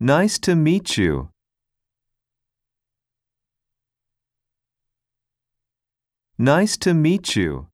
Nice to meet you. Nice to meet you.